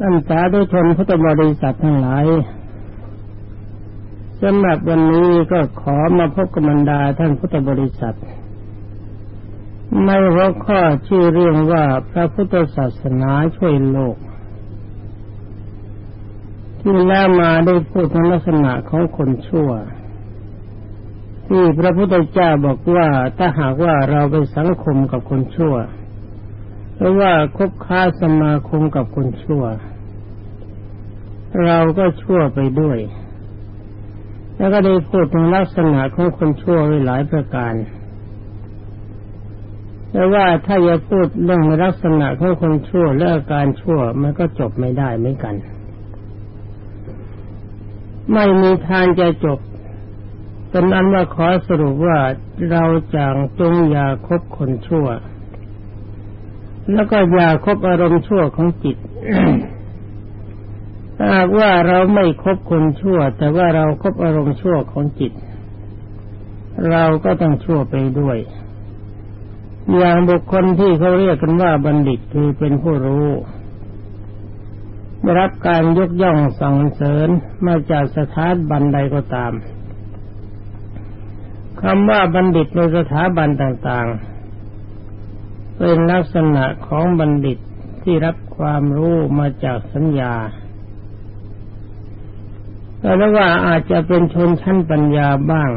ท่านสาธุชนพุทธบริษัททั้งหลายสำหรับวันนี้ก็ขอมาพบกับบรรดาท่านพุทธบริษัทในหัวข้อชื่อเรื่องว่าพระพุทธศาสนาช่วยโลก ที่แล้วมาได้พูดในลักษณะของคนชั่ว ที่พระพุทธเจ้าบอกว่าถ้าหากว่าเราไปสังคมกับคนชั่ว หรือว่าคบค้าสมาคมกับคนชั่ว เราก็ชั่วไปด้วย แล้วก็ได้พูดถึงลักษณะของคนชั่วไว้หลายประการแต่ว่าถ้าจะพูดเรื่องลักษณะของคนชั่วและอาการชั่วมันก็จบไม่ได้เหมือนกัน ไม่มีทางจะจบเป็นอันว่าขอสรุปว่าเราจางจงอย่าคบคนชั่ว แล้วก็อย่าคบอารมณ์ชั่วของจิตถ้าว่าเราไม่คบคนชั่ว แต่ว่าเราครบอารมณ์ชั่วของจิต เราก็ต้องชั่วไปด้วย อย่างบุคคลที่เขาเรียกกันว่าบัณฑิตคือเป็นผู้รู้ได้รับการยกย่องสั่งเสริญมาจากสถาบันใดก็ตามคำว่าบัณฑิตในสถาบันต่างๆ เป็นลักษณะของบัณฑิตที่รับความรู้มาจากสัญญาแต่ว่าอาจจะเป็นชนชั้นปัญญาบ้าง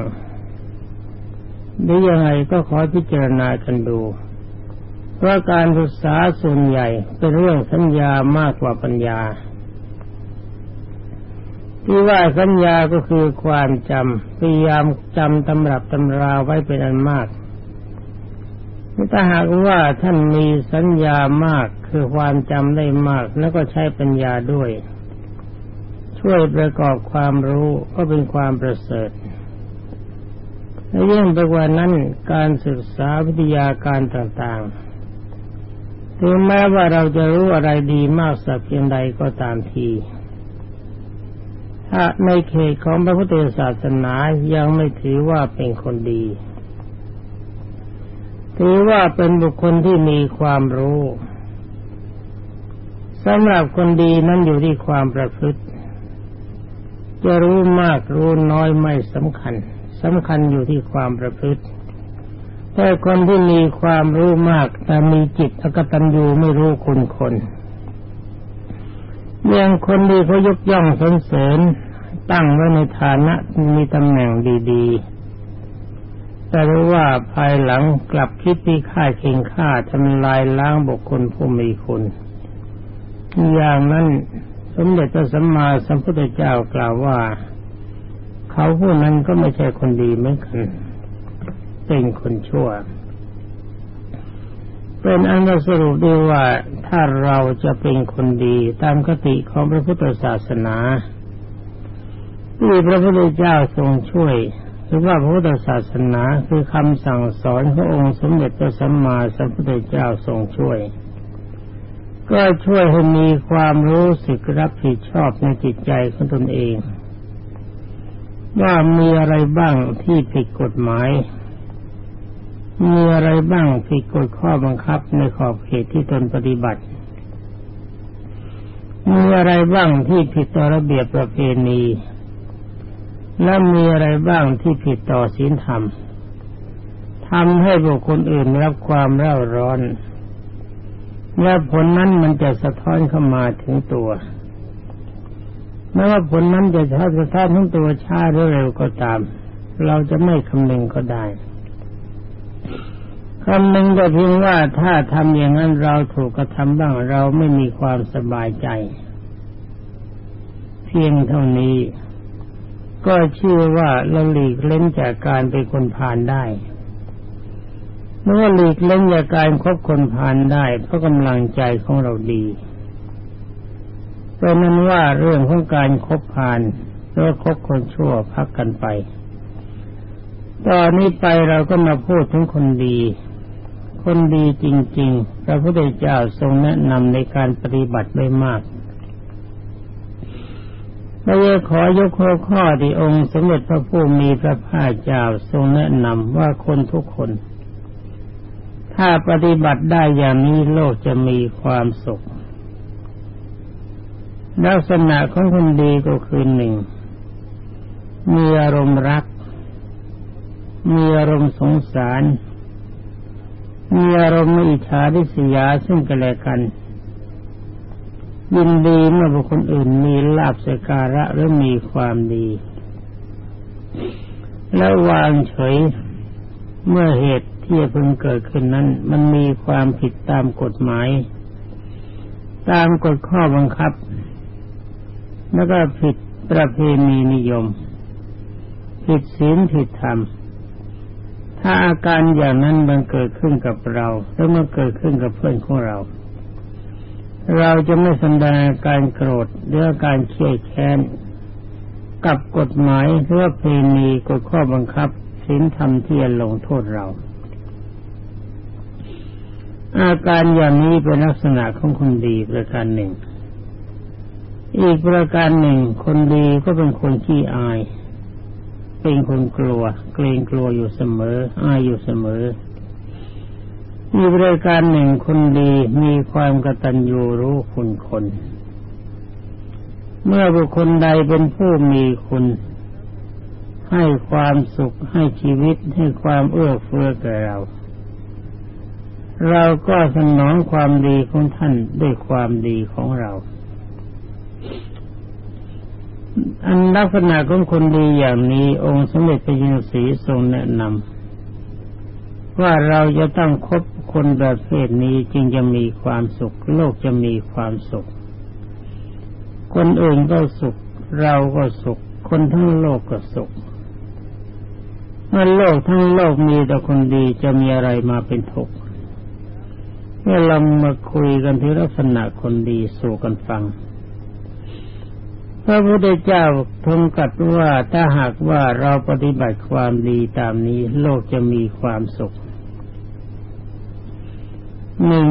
หรือยังไงก็ขอพิจารณากันดูเพราะการศึกษาส่วนใหญ่เป็นเรื่องสัญญามากกว่าปัญญา ที่ว่าสัญญาก็คือความจำพยายามจำตำรับตำราไว้เป็นอันมาก ถ้าหากว่าท่านมีสัญญามากคือความจำได้มาก แล้วก็ใช้ปัญญาด้วย ช่วยประกอบความรู้ก็เป็นความประเสริฐและยิ่งไปกว่านั้นการศึกษาวิทยาการต่างๆ ถึงแม้ว่าเราจะรู้อะไรดีมากสักเพียงใดก็ตามที ถ้าในเขตของพระพุทธศาสนายังไม่ถือว่าเป็นคนดี ถือว่าเป็นบุคคลที่มีความรู้สำหรับคนดีนั้นอยู่ที่ความประพฤติ จะรู้มากรู้น้อยไม่สำคัญสำคัญอยู่ที่ความประพฤติ แต่คนที่มีความรู้มาก แต่มีจิตอกตัญญูไม่รู้คุณคนอย่างคนดีเขายกย่องสรรเสริญตั้งไว้ในฐานะมีตำแหน่งดี ๆ แต่รู้ว่าภายหลังกลับคิดที่ฆ่าเข่งฆ่าทำลายล้างบุคคลผู้มีคุณอย่างนั้นสมเด็จพระสัมมาสัมพุทธเจ้ากล่าวว่า เขาผู้นั้นก็ไม่ใช่คนดีเหมือนกันเป็นคนชั่ว เป็นอันสรุปได้ว่าถ้าเราจะเป็นคนดีตามคติของพระพุทธศาสนาที่พระพุทธเจ้าทรงช่วย หรือว่าพระพุทธศาสนาคือคำสั่งสอนขององค์สมเด็จพระสัมมาสัมพุทธเจ้าทรงช่วย ก็ช่วยให้มีความรู้สึกรับผิดชอบในจิตใจของตนเอง ว่ามีอะไรบ้างที่ผิดกฎหมาย มีอะไรบ้างผิดกฎข้อบังคับในขอบเขตที่ตนปฏิบัติ มีอะไรบ้างที่ผิดต่อระเบียบประเพณี และมีอะไรบ้างที่ผิดต่อศีลธรรมทำให้บุคคลอื่นรับความเร่าร้อน และผลนั้นมันจะสะท้อนเข้ามาถึงตัวไม่ว่าผลนั้นจะสะท้อนทั้งตัวช้าหรือเร็วก็ตาม เราจะไม่คำนึงก็ได้คำนึงก็เพียงว่าถ้าทำอย่างนั้นเราถูกกระทำบ้างเราไม่มีความสบายใจ เพียงเท่านี้ ก็ชื่อว่าเราหลีกเล่นจากการเป็นคนผ่านได้เมื่อหลีกเล่นจากการคบคนผ่านได้ เพราะกำลังใจของเราดีเป็นนั้นว่าเรื่องของการคบผ่านหรือคบคนชั่วพักกันไป ตอนนี้ไปเราก็มาพูดถึงคนดี คนดีจริง ๆ พระพุทธเจ้าทรงแนะนำในการปฏิบัติไว้มาก เราจะขอยกหัวข้อที่องค์สมเด็จพระผู้มีพระภาคเจ้าทรงแนะนำว่าคนทุกคน ถ้าปฏิบัติได้อย่างนี้โลกจะมีความสุข ลักษณะของคนดีก็คือหนึ่ง มีอารมณ์รัก มีอารมณ์สงสาร มีอารมณ์อิจฉาริษยาซึ่งกันและกัน ยินดีเมื่อบุคคลอื่นมีลาบสการะหรือมีความดี แล้ววางเฉยเมื่อเหตุที่เพิ่งเกิดขึ้นนั้น มันมีความผิดตามกฎหมาย ตามกฎข้อบังคับ แล้วก็ผิดประเพณีนิยม ผิดศีลผิดธรรม ถ้าอาการอย่างนั้นมันเกิดขึ้นกับเรา แล้วมันเกิดขึ้นกับเพื่อนของเรา เราจะไม่แสดงการโกรธหรือการเคียดแค้นกับกฎหมายหรือว่าเพณีกฎข้อบังคับศีลธรรมที่จะลงโทษเรา อาการอย่างนี้เป็นลักษณะของคนดีประการหนึ่ง อีกประการหนึ่ง คนดีก็เป็นคนขี้อาย เป็นคนกลัว เกรงกลัวอยู่เสมอ อายอยู่เสมอ มีบริการหนึ่งคนดีมีความกตัญญูรู้คุณคน เมื่อบุคคลใดเป็นผู้มีคุณ ให้ความสุขให้ชีวิตให้ความเอื้อเฟื้อแก่เรา เราก็สนองความดีของท่านด้วยความดีของเรา อันลักษณะของคนดีอย่างนี้องค์สมเด็จพระยินสีทรงแนะนำว่าเราจะต้องคบ คนแบบเพศนี้จึงจะมีความสุข โลกจะมีความสุข คนอื่นก็สุข เราก็สุข คนทั้งโลกก็สุข เมื่อโลกทั้งโลกมีแต่คนดีจะมีอะไรมาเป็นทุกข์เมื่อเรามาคุยกันที่ลักษณะคนดีสู่กันฟัง พระพุทธเจ้าทรงกัดว่าถ้าหากว่าเราปฏิบัติความดีตามนี้ โลกจะมีความสุข หนึ่ง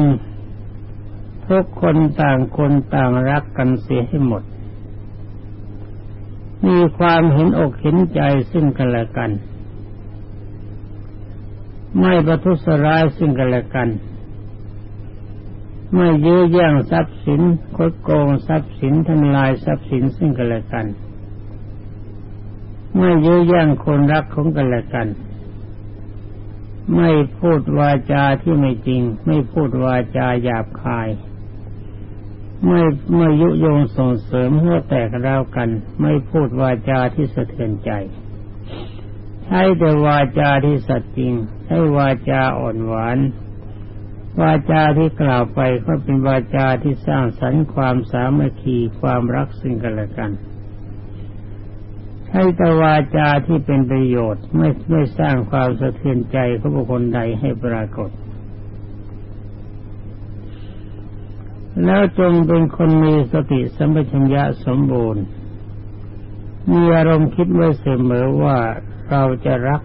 ทุกคนต่างคนต่างรักกันเสียให้หมด มีความเห็นอกเห็นใจซึ่งกันและกัน ไม่ประทุษร้ายซึ่งกันและกัน ไม่ยื้อแย่งทรัพย์สินคดโกงทรัพย์สินทำลายทรัพย์สินซึ่งกันและกัน ไม่ยื้อแย่งคนรักของกันและกัน ไม่พูดวาจาที่ไม่จริง ไม่พูดวาจาหยาบคาย ไม่ไม่ยุยงส่งเสริมเพื่อแตกราวกัน ไม่พูดวาจาที่สะเทือนใจใช้แต่วาจาที่สัตย์จริงใช้วาจาอ่อนหวานวาจาที่กล่าวไปก็เป็นวาจาที่สร้างสรรค์ความสามัคคีความรักซึ่งกันและกัน ใช้ตวาจาที่เป็นประโยชน์ไม่ไม่สร้างความสะเทือนใจของบุคคลใดให้ปรากฏ แล้วจงเป็นคนมีสติสัมปชัญญะสมบูรณ์ มีอารมณ์คิดไว้เสมอว่าเราจะรัก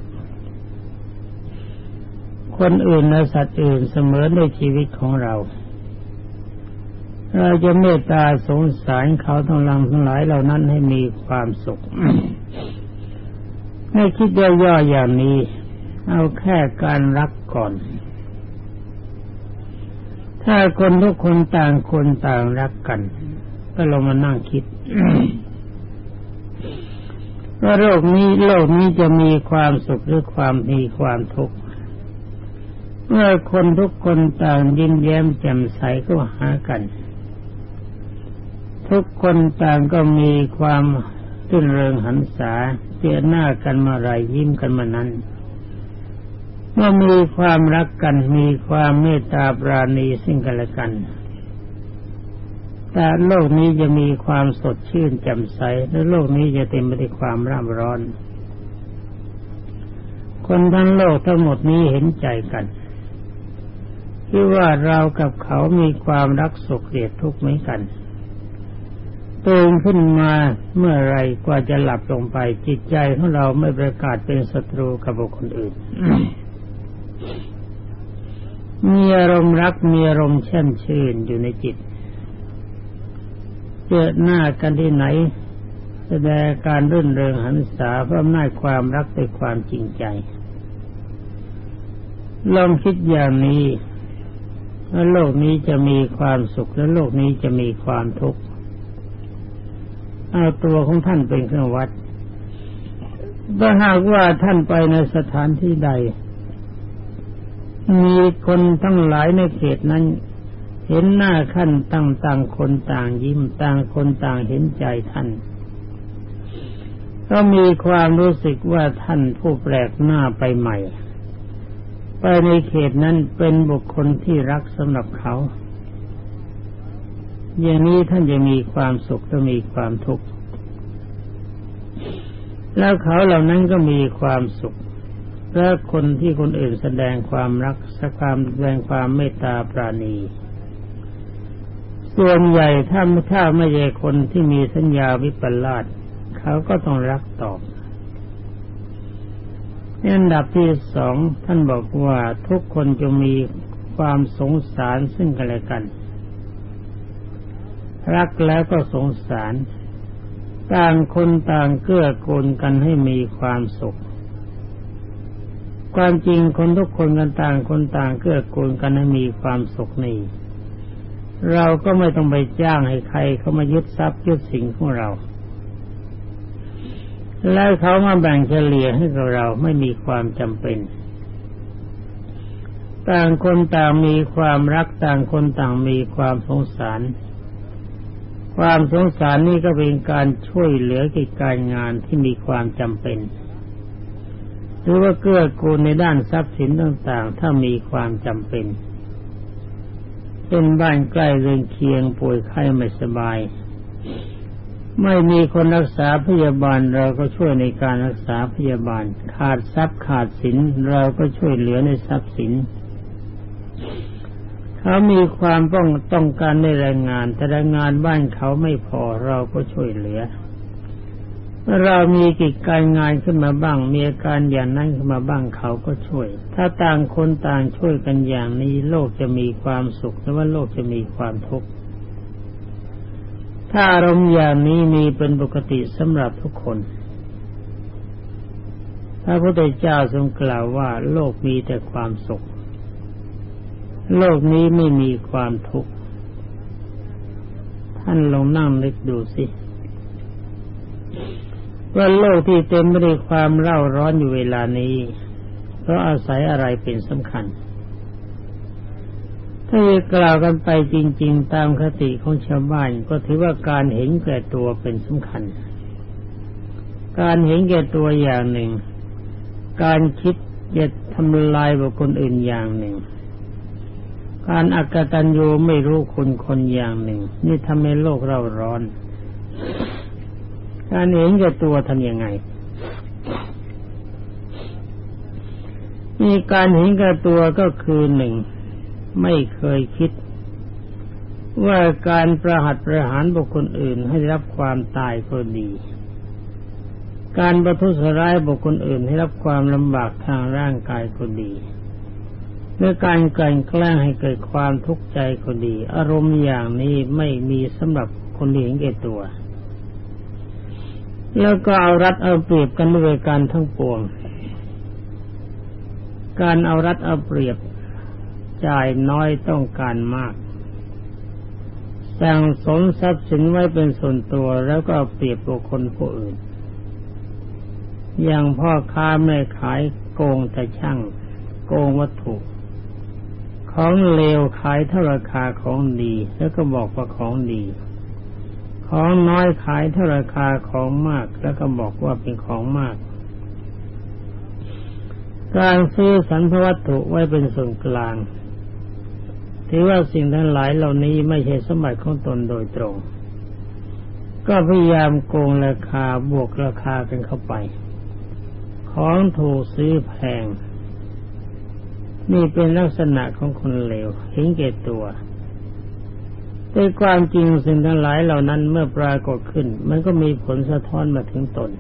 คนอื่นและสัตว์อื่นเสมอในชีวิตของเราเราจะเมตตาสงสารเขาทั้งหลังทั้งหลายเหล่านั้นให้มีความสุข ให้คิดย่อๆอย่างนี้ เอาแค่การรักก่อน ถ้าคนทุกคนต่างคนต่างรักกัน ก็ลงมานั่งคิดว่าโลกนี้โลกนี้จะมีความสุขหรือความมีความทุกข์เมื่อคนทุกคนต่างยิ้มแย้มแจ่มใสก็หากัน ทุกคนต่างก็มีความ ตื่นเริงหันษาเจอหน้ากันมาไรยิ้มกันมานั้นเมื่อมีความรักกันมีความเมตตาปราณีซึ่งกันและกัน แต่โลกนี้จะมีความสดชื่นแจ่มใสและโลกนี้จะเต็มไปด้วยความร่ำร้อน คนทั้งโลกทั้งหมดนี้เห็นใจกันที่ว่าเรากับเขามีความรักสุขเกลียดทุกข์เหมือนกัน ตื่นขึ้นมาเมื่อไรกว่าจะหลับลงไป จิตใจของเราไม่ประกาศเป็นศัตรูกับบุคคลอื่น มีอารมณ์รักมีอารมณ์แช่มชื่นอยู่ในจิต เจอหน้ากันที่ไหน แสดงการรื่นเริงหันษาเพราะน่าความรักด้วยความจริงใจ ลองคิดอย่างนี้ว่าโลกนี้จะมีความสุขและโลกนี้จะมีความทุกข์ เอาตัวของท่านเป็นเครื่องวัดถ้าหากว่าท่านไปในสถานที่ใด มีคนทั้งหลายในเขตนั้น เห็นหน้าขั้นต่างต่างคนต่างยิ้มต่างคนต่างเห็นใจท่าน ก็มีความรู้สึกว่าท่านผู้แปลกหน้าไปใหม่ ไปในเขตนั้นเป็นบุคคลที่รักสำหรับเขา อย่างนี้ท่านจะมีความสุขและมีความทุกข์แล้วเขาเหล่านั้นก็มีความสุข และคนที่คนอื่นแสดงความรักสักความแสดงความเมตตาปราณี ส่วนใหญ่ถ้าถ้าไม่ใช่คนที่มีสัญญาวิปลาสเขาก็ต้องรักตอบอันดับที่สองท่านบอกว่าทุกคนจะมีความสงสารซึ่งกันและกัน รักแล้วก็สงสาร ต่างคนต่างเกื้อกูลกันให้มีความสุข ความจริงคนทุกคนกันต่างคนต่างเกื้อกูลกันให้มีความสุขนี่เราก็ไม่ต้องไปจ้างให้ใครเขามายึดทรัพย์ยึดสิ่งของเรา แล้วเขามาแบ่งเฉลี่ยให้กับเราไม่มีความจำเป็น ต่างคนต่างมีความรักต่างคนต่างมีความสงสาร ความสงสารนี่ก็เป็นการช่วยเหลือกิจการงานที่มีความจำเป็นหรือว่าเกื้อกูลในด้านทรัพย์สินต่างๆ ถ้ามีความจำเป็นเป็นบ้านใกล้เรือนเคียงป่วยไข้ไม่สบาย ไม่มีคนรักษาพยาบาลเราก็ช่วยในการรักษาพยาบาล ขาดทรัพย์ขาดสินเราก็ช่วยเหลือในทรัพย์สิน เขามีความต้องต้องการในแรงงาน แต่แรงงานบ้านเขาไม่พอเราก็ช่วยเหลือเมื่อเรามีกิจการงานขึ้นมาบ้าง มีอาการอย่างนั้นขึ้นมาบ้างเขาก็ช่วย ถ้าต่างคนต่างช่วยกันอย่างนี้โลกจะมีความสุขหรือว่าโลกจะมีความทุกข์ถ้าอารมณ์อย่างนี้มีเป็นปกติสำหรับทุกคนพระพุทธเจ้าทรงกล่าวว่าโลกมีแต่ความสุข โลกนี้ไม่มีความทุกข์ ท่านลองนั่งนึกดูสิ ว่าโลกที่เต็มไปด้วยความเร่าร้อนอยู่เวลานี้ เพราะอาศัยอะไรเป็นสำคัญ ถ้าจะกล่าวกันไปจริง ๆ ตามคติของชาวบ้านก็ถือว่าการเห็นแก่ตัวเป็นสำคัญ การเห็นแก่ตัวอย่างหนึ่ง การคิดจะทำลายบุคคลอื่นอย่างหนึ่ง การอักตันยูไม่รู้คุณคนอย่างหนึ่ง นี่ทำให้โลกเราร้อน การเห็นแก่ตัวทำยังไง มีการเห็นแก่ตัวก็คือหนึ่ง ไม่เคยคิด ว่าการประหัตประหารบุคคลอื่นให้รับความตายก็ดี การประทุษร้ายบุคคลอื่นให้รับความลำบากทางร่างกายก็ดี หรือการกลั่นแกล้งให้เกิดความทุกข์ใจก็ดี อารมณ์อย่างนี้ไม่มีสำหรับคนเห็นแก่ตัว แล้วก็เอารัดเอาเปรียบกันด้วยการทั้งปวง การเอารัดเอาเปรียบจ่ายน้อยต้องการมากสั่งสมทรัพย์สินไว้เป็นส่วนตัวแล้วก็เปรียบบุคคลผู้อื่น อย่างพ่อค้าแม่ขายโกงแต่ช่าง โกงวัตถุ ของเลวขายเท่าราคาของดี แล้วก็บอกว่าของดี ของน้อยขายเท่าราคาของมาก แล้วก็บอกว่าเป็นของมาก การซื้อสรรพวัตถุไว้เป็นส่วนกลาง ถือว่าสิ่งทั้งหลายเหล่านี้ไม่ใช่สมบัติของตนโดยตรง ก็พยายามโกงราคาบวกราคากันเข้าไป ของถูกซื้อแพง นี่เป็นลักษณะของคนเลวเห็นแก่ตัวแต่ความจริงสิ่งทั้งหลายเหล่านั้นเมื่อปรากฏขึ้น มันก็มีผลสะท้อนมาถึงตน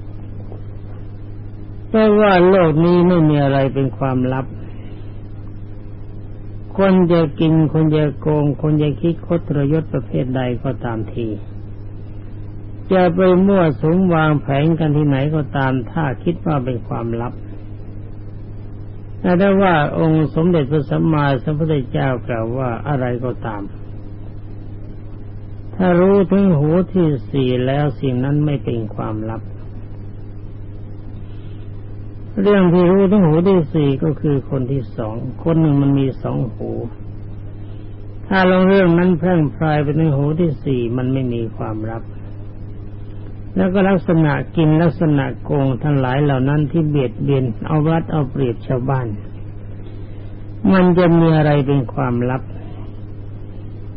เพราะว่าโลกนี้ไม่มีอะไรเป็นความลับ คนจะกิน คนจะโกง คนจะคิดคดรยศประเภทใดก็ตามที จะไปมั่วสมวางแผนกันที่ไหนก็ตามถ้าคิดว่าเป็นความลับ ได้ว่าองค์สมเด็จพระสัมมาสัมพุทธเจ้ากล่าวว่าอะไรก็ตาม ถ้ารู้ถึงหูที่สี่แล้วสิ่งนั้นไม่เป็นความลับ เรื่องที่รู้ถึงหูที่สี่ก็คือคนที่สอง คนหนึ่งมันมีสองหู ถ้าลงเรื่องนั้นแพร่งพรายไปในหูที่สี่มันไม่มีความลับ แล้วก็ลักษณะกินลักษณะโกงทั้งหลายเหล่านั้นที่เบียดเบียนเอารัดเอาเปรียบชาวบ้าน มันจะมีอะไรเป็นความลับ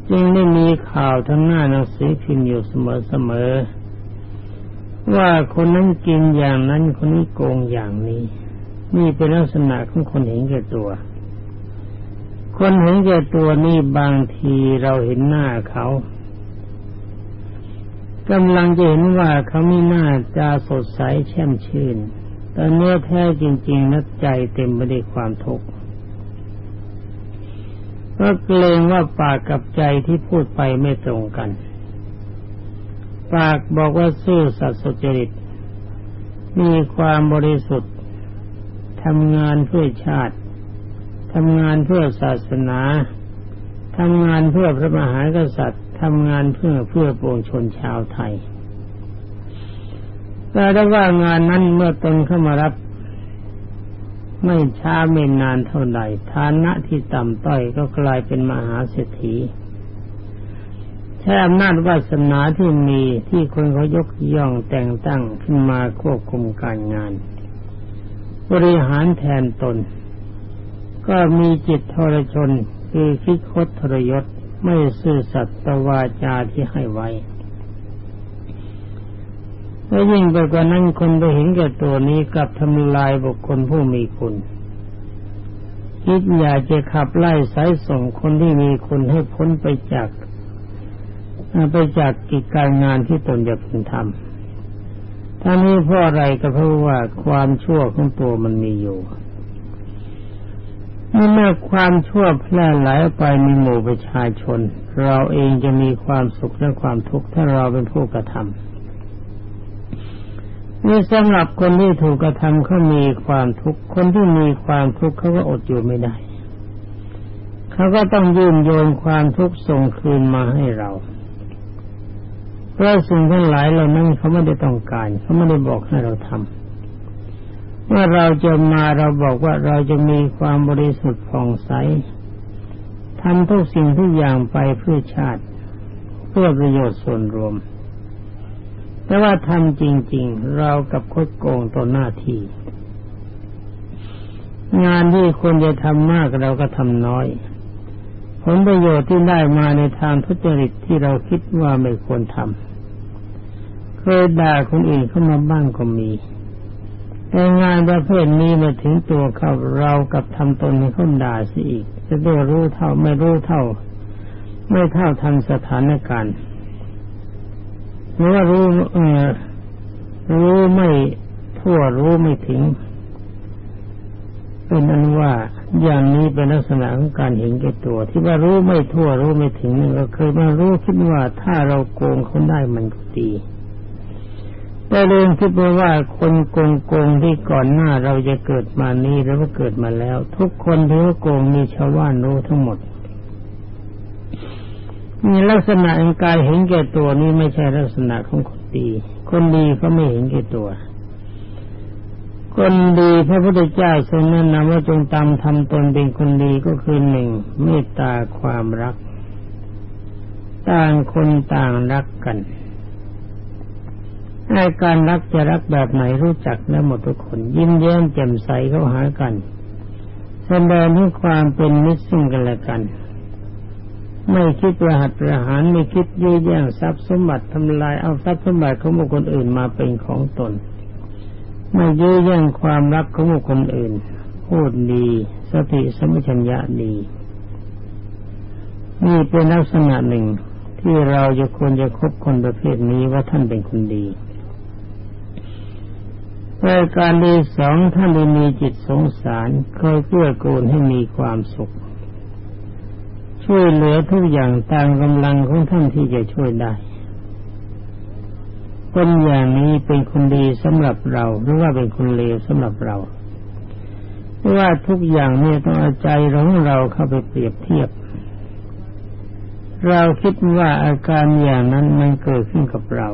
จึงได้มีข่าวทั้งหน้าหนังสือพิมพ์อยู่เสมอๆว่าคนนั้นกินอย่างนั้นคนนี้โกงอย่างนี้ นี่เป็นลักษณะของคนเห็นแก่ตัว คนเห็นแก่ตัวนี่บางทีเราเห็นหน้าเขา กำลังจะเห็นว่าเขาไม่น่าจะสดใสแช่มชื่น แต่เนื้อแท้จริง ๆ นัดใจเต็มไปด้วยความทุกข์ก็เกรงว่าปากกับใจที่พูดไปไม่ตรงกัน ปากบอกว่าซื่อสัตย์สุจริต มีความบริสุทธิ์ทำงานเพื่อชาติทำงานเพื่อศาสนาทำงานเพื่อพระมหากษัตริย์ ทำงานเพื่อเพื่อปวงชนชาวไทย แต่ถ้ว่างานนั้นเมื่อตนเข้ามารับ ไม่ช้าไม่นานเท่าใดฐานะที่ต่ำต้อยก็กลายเป็นมหาเศรษฐีแค่อำนาจวาสนาที่มีที่คนเขายกย่องแต่งตั้งขึ้นมาควบคุมการงาน บริหารแทนตน ก็มีจิตทรชนคือคิดคดทรยศ ไม่ซื่อสัตย์ตวาจาที่ให้ไว้และยิ่งไปกว่านั้นคนไปเห็นแก่ตัวนี้กลับทำลายบุคคลผู้มีคุณ คิดอยากจะขับไล่สายส่งคนที่มีคุณให้พ้นไปจากไปจากกิจการงานที่ตนจะพึงทำท่านี้เพราะอะไรก็เพราะว่าความชั่วของตัวมันมีอยู่ เมื่อความชั่วแพร่หลายไปในหมู่ประชาชน เราเองจะมีความสุขและความทุกข์ถ้าเราเป็นผู้กระทำนี่สำหรับคนที่ถูกกระทำเขามีความทุกข์คนที่มีความทุกข์เขาก็อดอยู่ไม่ได้เขาก็ต้องยื่นโยนความทุกข์ส่งคืนมาให้เราเพราะสิ่งทั้งหลายเหล่านั้นเขาไม่ได้ต้องการเขาไม่ได้บอกให้เราทำ เมื่อเราจะมาเราบอกว่าเราจะมีความบริสุทธิ์ผ่องใสทำทุกสิ่งทุกอย่างไปเพื่อชาติ เพื่อประโยชน์ส่วนรวม แต่ว่าทำจริง ๆ เรากับคดโกงต่อหน้าที่ งานที่ควรจะทำมากเราก็ทำน้อย ผลประโยชน์ที่ได้มาในทางทุจริตที่เราคิดว่าไม่ควรทำเคยด่าคนอื่นเข้ามาบ้างก็มี แต่งานประเภทนี้มาถึงตัวเขาเรากับทำตนให้เขาด่าสิอีก จะได้รู้เท่าไม่รู้เท่า ไม่เท่าทันสถานการณ์หรือว่ารู้เออรู้ไม่ทั่วรู้ไม่ถึง เป็นอันว่าอย่างนี้เป็นลักษณะของการเห็นแก่ตัว ที่ว่ารู้ไม่ทั่วรู้ไม่ถึงนี่เราเคยมารู้คิดว่าถ้าเราโกงเขาได้มันก็ดี แต่เรื่องคิดว่าคนโกงโกงที่ก่อนหน้าเราจะเกิดมานี้หรือว่าเกิดมาแล้ว ทุกคนที่ว่าโกงมีชาวบ้านรู้ทั้งหมดมีลักษณะองกายเห็นแก่ตัวนี้ไม่ใช่ลักษณะของคนดีคนดีเขาไม่เห็นแก่ตัว คนดีพระพุทธเจ้าทรงแนะนำว่าจงตามทำตนเป็นคนดีก็คือหนึ่งเมตตาความรัก ต่างคนต่างรักกัน ในการรักจะรักแบบไหนรู้จักและหมดทุกคน ยิ้มแย้มแจ่มใสเข้าหากันแสดงให้ความเป็นมิตรซึ่งกันและกัน ไม่คิดประหัตประหารไม่คิดยื้อแย่งทรัพย์สมบัติทำลายเอาทรัพย์สมบัติของบุคคลอื่นมาเป็นของตน ไม่ยื้อแย่งความรักของบุคคลอื่น พูดดี สติสมัชัญญะดีนี่เป็นลักษณะหนึ่งที่เราจะควรจะคบคนประเภทนี้ว่าท่านเป็นคนดี รายการที่สองท่านมีจิตสงสารเคยเกื้อกูลให้มีความสุข ช่วยเหลือทุกอย่างตามกำลังของท่านที่จะช่วยได้คนอย่างนี้เป็นคนดีสำหรับเราหรือว่าเป็นคนเลวสำหรับเราเพราะว่าทุกอย่างเนี่ยต้องเอาใจของเราเข้าไปเปรียบเทียบ เราคิดว่าอาการอย่างนั้นมันเกิดขึ้นกับเรา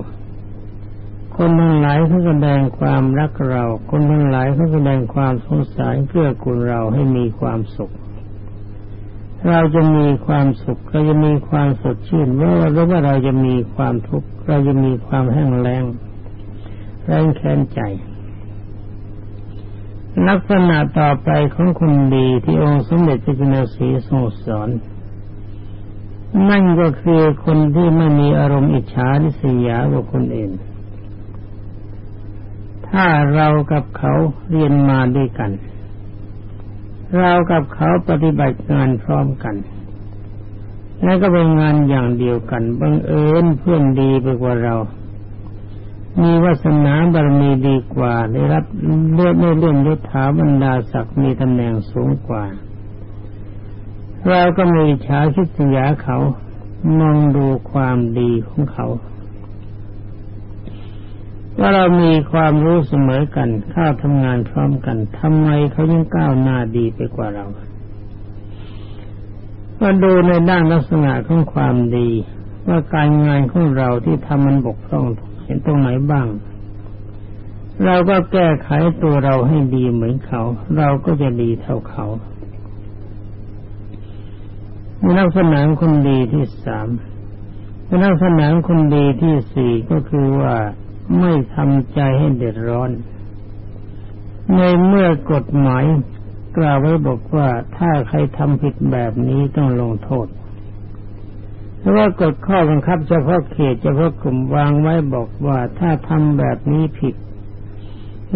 คนทั้งหลายเขาแสดงความรักเรา คนทั้งหลายเขาแสดงความสงสารเพื่อกุลเราให้มีความสุข เราจะมีความสุข เราจะมีความสดชื่นเมื่อรู้ว่าเราจะมีความทุกข์เราจะมีความแห้งแล้งแรงแค้นใจ ลักษณะต่อไปของคนดีที่องค์สมเด็จพระจินสีทรงสอนนั่นก็คือคนที่ไม่มีอารมณ์อิจฉาริษยากับคนอื่น ถ้าเรากับเขาเรียนมาด้วยกัน เรากับเขาปฏิบัติงานพร้อมกันและก็เป็นงานอย่างเดียวกันบังเอิญเพื่อนดีไปกว่าเรา มีวาสนาบารมีดีกว่า ได้รับเลือดไม่เลื่อนยศถาบรรดาศักดิ์มีตำแหน่งสูงกว่า เราก็มีฉาคิดยาเขามองดูความดีของเขา ว่าเรามีความรู้เสมอกันข้าทำงานพร้อมกันทำไมเขายิ่งก้าวหน้าดีไปกว่าเราก็ดูในด้านลักษณะของความดี ว่าการงานของเราที่ทำมันบกพร่องเห็นตรงไหนบ้าง เราก็แก้ไขตัวเราให้ดีเหมือนเขา เราก็จะดีเท่าเขาลักษณะคนดีที่สามลักษณะคนดีที่สี่ก็คือว่า ไม่ทำใจให้เดือดร้อน ในเมื่อกฎหมายกล่าวไว้บอกว่าถ้าใครทำผิดแบบนี้ต้องลงโทษเพราะว่ากฎข้อบังคับเฉพาะเขตเฉพาะกลุ่มวางไว้บอกว่าถ้าทำแบบนี้ผิด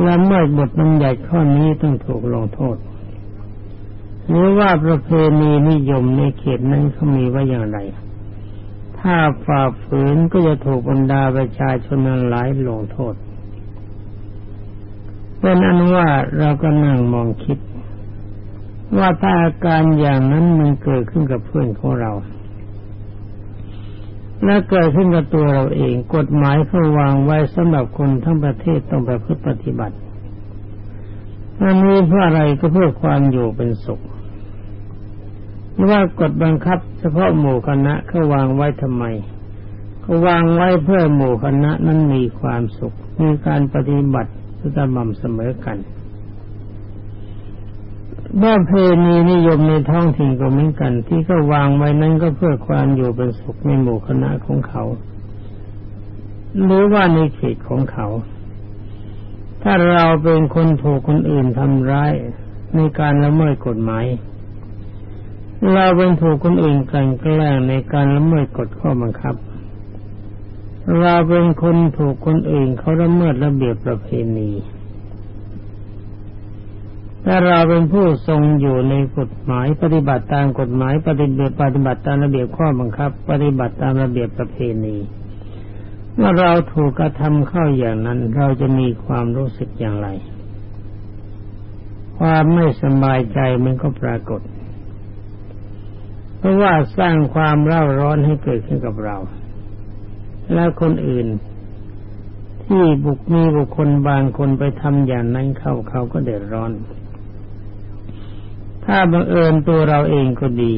ละเมิดบทบัญญัติข้อนี้ต้องถูกลงโทษ หรือว่าประเพณีนิยมในเขตนั้นเขามีว่าอย่างไร ถ้าฝ่าฝืนก็จะถูกบรรดาประชาชนหลายลงโทษ เป็นอันว่าเราก็นั่งมองคิด ว่าถ้าอาการอย่างนั้นมันเกิดขึ้นกับเพื่อนของเรา และเกิดขึ้นกับตัวเราเอง กฎหมายเขาวางไว้สำหรับคนทั้งประเทศต้องประพฤติปฏิบัติอันนี้เพื่ออะไรก็เพื่อความอยู่เป็นสุข ว่ากฎบังคับ เฉพาะหมู่คณะเขาวางไว้ทำไมเขาวางไว้เพื่อหมู่คณะนั้นมีความสุข มีการปฏิบัติสม่ำเสมอกันบ้าเพณีนิยมในท้องถิ่นก็เหมือนกัน ที่ก็วางไว้นั้นก็เพื่อความอยู่เป็นสุขในหมู่คณะของเขา หรือว่าในเขตของเขา ถ้าเราเป็นคนถูกคนอื่นทำร้ายในการละเมิดกฎหมาย เราเป็นถูกคนอื่นกันแกล้งในการละเมิดกฎข้อบังคับ เราเป็นคนถูกคนอื่นเขาละเมิดระเบียบประเพณีถ้าเราเป็นผู้ทรงอยู่ในกฎหมายปฏิบัติตามกฎหมายปฏิบัติปฏิบัติตามระเบียบข้อบังคับ ปฏิบัติตามระเบียบประเพณีเมื่อเราถูกกระทำเข้าอย่างนั้น เราจะมีความรู้สึกอย่างไร ความไม่สบายใจมันก็ปรากฏ เพราะว่าสร้างความเร่าร้อนให้เกิดขึ้นกับเรา และคนอื่น ที่บุกมีบุคคลบางคนไปทำอย่างนั้นเข้าเขาก็เดือดร้อน ถ้าบังเอิญตัวเราเองก็ดี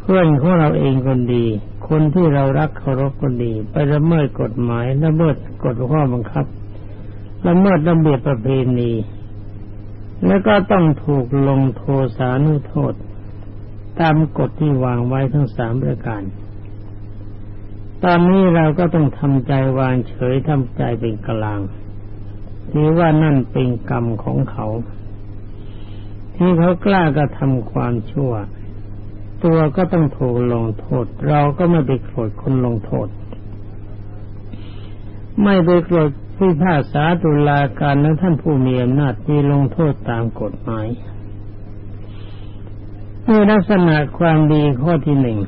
เพื่อนของเราเองก็ดี คนที่เรารักเคารพก็ดี ไปละเมิดกฎหมายละเมิดกฎข้อบังคับละเมิดระเบียบประเพณี แล้วก็ต้องถูกลงโทษสานุโทษ ตามกฎที่วางไว้ทั้งสามประการ ตอนนี้เราก็ต้องทำใจวางเฉยทำใจเป็นกลางถือว่านั่นเป็นกรรมของเขา ที่เขากล้ากระทำความชั่ว ตัวก็ต้องถูกลงโทษ เราก็ไม่ไปโกรธคนลงโทษ ไม่ไปโกรธผู้พาษาตุลาการและท่านผู้มีอำนาจมีลงโทษตามกฎหมาย นี่ลักษณะความดีข้อที่หนึ่ง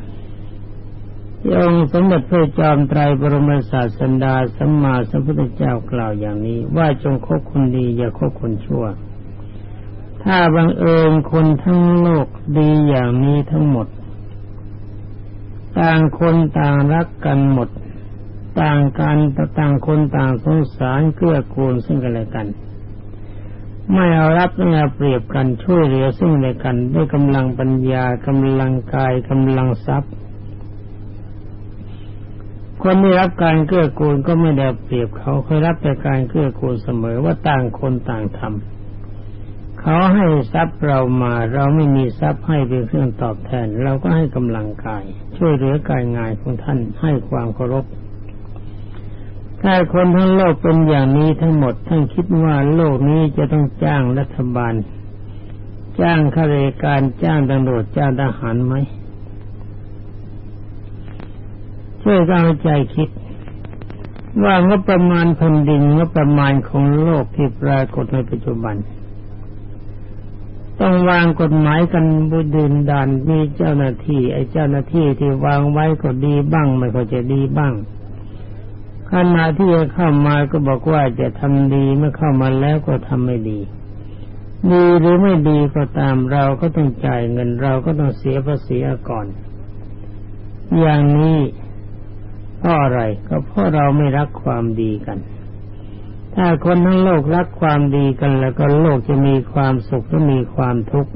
องค์สมเด็จพระจอมไตรบรมศาสดาสัมมาสัมพุทธเจ้ากล่าวอย่างนี้ ว่าจงคบคนดีอย่าคบคนชั่ว ถ้าบังเอิญคนทั้งโลกดีอย่างนี้ทั้งหมด ต่างคนต่างรักกันหมด ต่างกันต่างคนต่างสงสารเกื้อกูลซึ่งกันและกัน ไม่เอารับไม่เอาเปรียบกันช่วยเหลือซึ่งในกันด้วยกำลังปัญญากำลังกายกำลังทรัพย์ คนที่รับการเกื้อกูลก็ไม่ได้เปรียบเขาเคยรับแต่การเกื้อกูลเสมอว่าต่างคนต่างทำเขาให้ทรัพย์เรามา เราไม่มีทรัพย์ให้เป็นเครื่องตอบแทน เราก็ให้กำลังกาย ช่วยเหลือการงานของท่านให้ความเคารพ ถ้าคนทั้งโลกเป็นอย่างนี้ทั้งหมดท่านคิดว่าโลกนี้จะต้องจ้างรัฐบาล จ้างข้าราชการจ้างตำรวจจ้างทหารไหมช่วยเอาใจคิด ว่างบประมาณแผ่นดินงบประมาณของโลกที่ปรากฏในปัจจุบัน ต้องวางกฎหมายกันบุดินดานมีเจ้าหน้าที่ ไอ้เจ้าหน้าที่ที่วางไว้ก็ดีบ้าง ไม่ก็จะดีบ้าง ขณะที่จะเข้ามาก็บอกว่าจะทำดีเมื่อเข้ามาแล้วก็ทำไม่ดี ดีหรือไม่ดีก็ตามเราก็ต้องจ่ายเงินเราก็ต้องเสียภาษีก่อน อย่างนี้เพราะอะไรก็เพราะเราไม่รักความดีกัน ถ้าคนทั้งโลกรักความดีกัน แล้วก็โลกจะมีความสุขและมีความทุกข์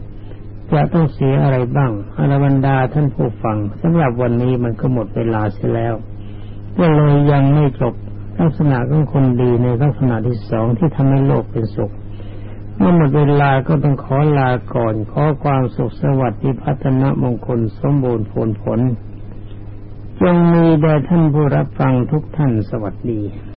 จะต้องเสียอะไรบ้างอรบรรดาท่านผู้ฟังสำหรับวันนี้มันก็หมดเวลาเสียแล้ว ก็เลยยังไม่จบลักษณะของคนดีในลักษณะที่สองที่ทำให้โลกเป็นสุขเมื่อหมดเวลาก็ต้องขอลาก่อน ขอความสุขสวัสดิ์พัฒนมงคลสมบูรณ์ผลผลจงมีแด่ท่านผู้รับฟังทุกท่านสวัสดี